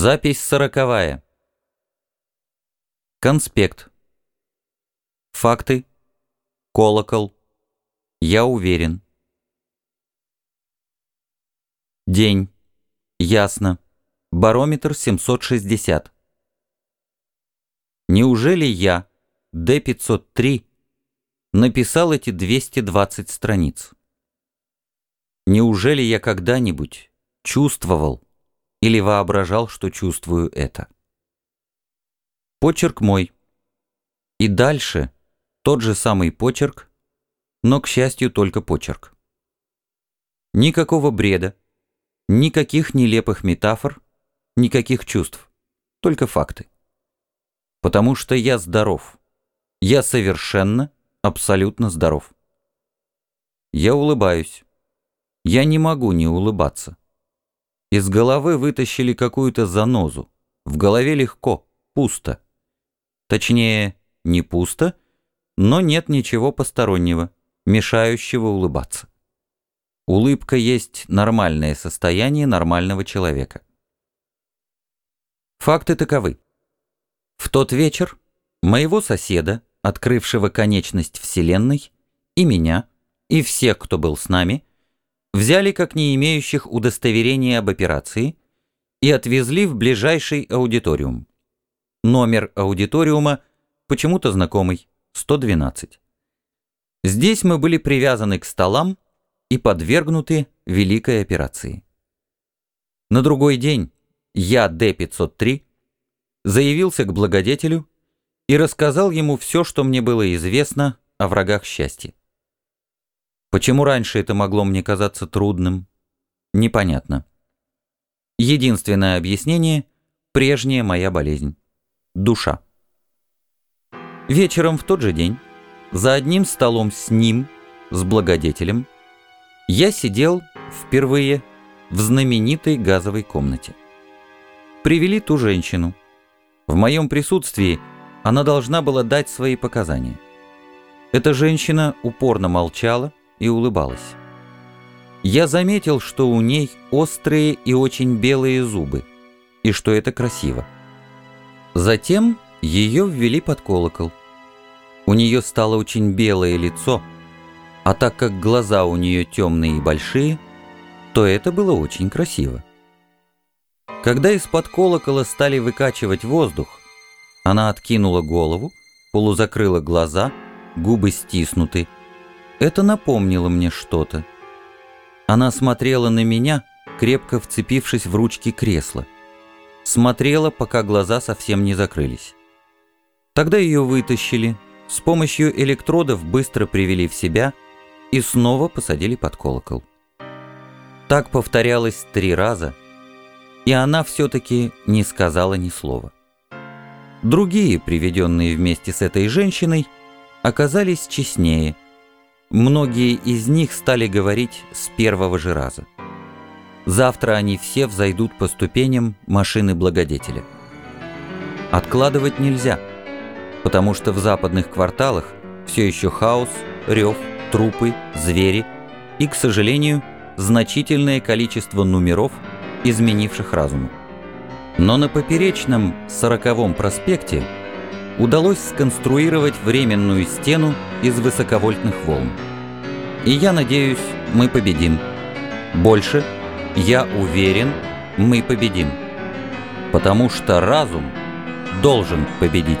Запись сороковая. Конспект. Факты. Колокол. Я уверен. День. Ясно. Барометр 760. Неужели я, Д-503, написал эти 220 страниц? Неужели я когда-нибудь чувствовал, или воображал, что чувствую это. Почерк мой. И дальше тот же самый почерк, но, к счастью, только почерк. Никакого бреда, никаких нелепых метафор, никаких чувств, только факты. Потому что я здоров. Я совершенно, абсолютно здоров. Я улыбаюсь. Я не могу не улыбаться. Из головы вытащили какую-то занозу. В голове легко, пусто. Точнее, не пусто, но нет ничего постороннего, мешающего улыбаться. Улыбка есть нормальное состояние нормального человека. Факты таковы. В тот вечер моего соседа, открывшего конечность Вселенной, и меня, и всех, кто был с нами, взяли как не имеющих удостоверения об операции и отвезли в ближайший аудиториум. Номер аудиториума почему-то знакомый, 112. Здесь мы были привязаны к столам и подвергнуты великой операции. На другой день я, Д-503, заявился к благодетелю и рассказал ему все, что мне было известно о врагах счастья. Почему раньше это могло мне казаться трудным? Непонятно. Единственное объяснение – прежняя моя болезнь. Душа. Вечером в тот же день, за одним столом с ним, с благодетелем, я сидел впервые в знаменитой газовой комнате. Привели ту женщину. В моем присутствии она должна была дать свои показания. Эта женщина упорно молчала, и улыбалась. Я заметил, что у ней острые и очень белые зубы, и что это красиво. Затем ее ввели под колокол. У нее стало очень белое лицо, а так как глаза у нее темные и большие, то это было очень красиво. Когда из-под колокола стали выкачивать воздух, она откинула голову, полузакрыла глаза, губы стиснуты, это напомнило мне что-то. Она смотрела на меня, крепко вцепившись в ручки кресла. Смотрела, пока глаза совсем не закрылись. Тогда ее вытащили, с помощью электродов быстро привели в себя и снова посадили под колокол. Так повторялось три раза, и она все-таки не сказала ни слова. Другие, приведенные вместе с этой женщиной, оказались честнее – Многие из них стали говорить с первого же раза. Завтра они все взойдут по ступеням машины благодетеля. Откладывать нельзя, потому что в западных кварталах все еще хаос, рев, трупы, звери и, к сожалению, значительное количество номеров, изменивших разум. Но на поперечном 40-м проспекте удалось сконструировать временную стену из высоковольтных волн. И я надеюсь, мы победим. Больше, я уверен, мы победим. Потому что разум должен победить.